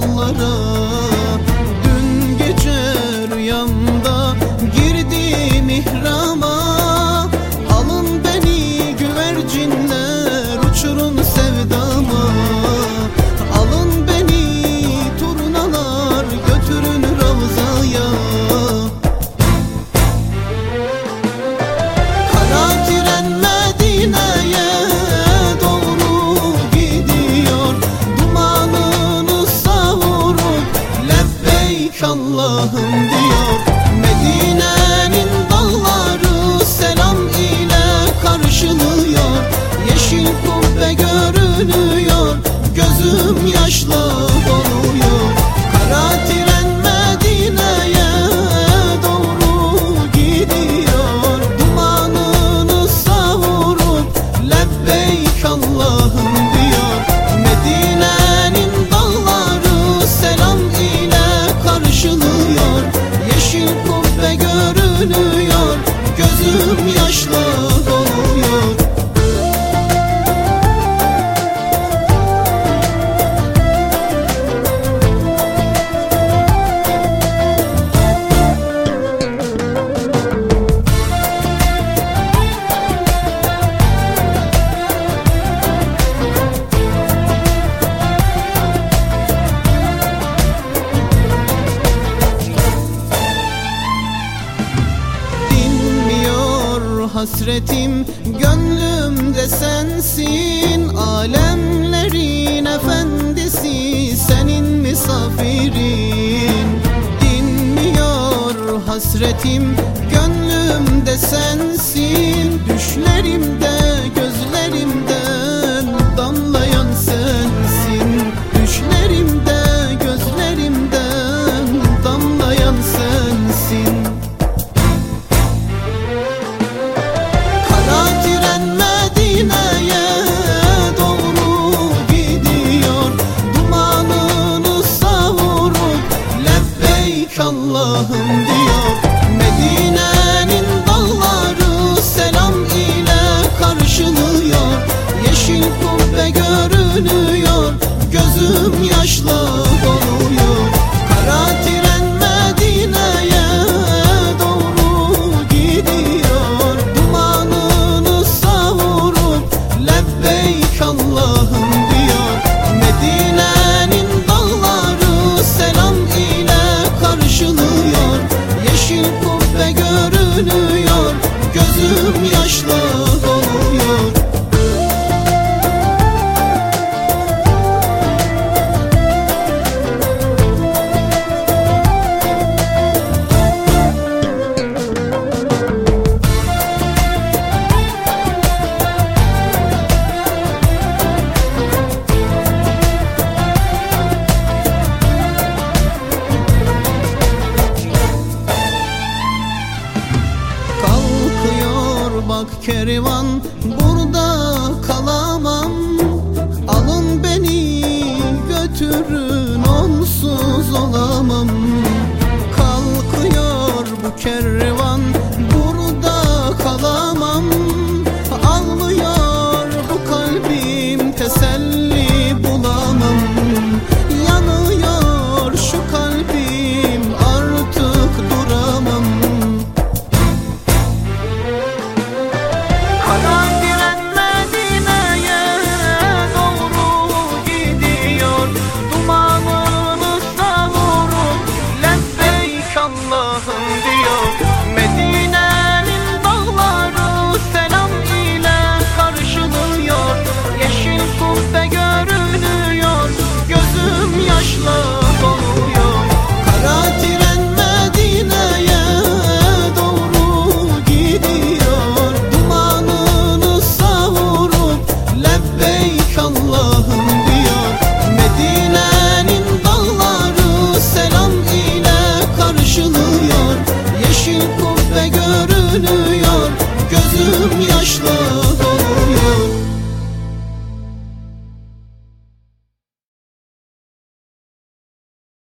insanlara Allah'ım diyor. hasretim Gönlümde sensin Alemlerin efendisi Senin misafirin. Dinmiyor hasretim Gönlümde sensin. Allah'ım diyor. Medine'nin dalları selam ile karşılıyor. Yeşil kubbe görünüyor. Gözüm yaşlı Bak kervan burada kalamam. Alın beni götürün onsuz Allah'ım diyor.